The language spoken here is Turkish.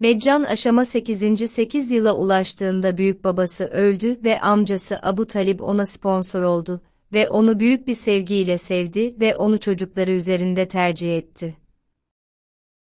Meccan aşama 8. 8 yıla ulaştığında büyük babası öldü ve amcası Abu Talib ona sponsor oldu ve onu büyük bir sevgiyle sevdi ve onu çocukları üzerinde tercih etti.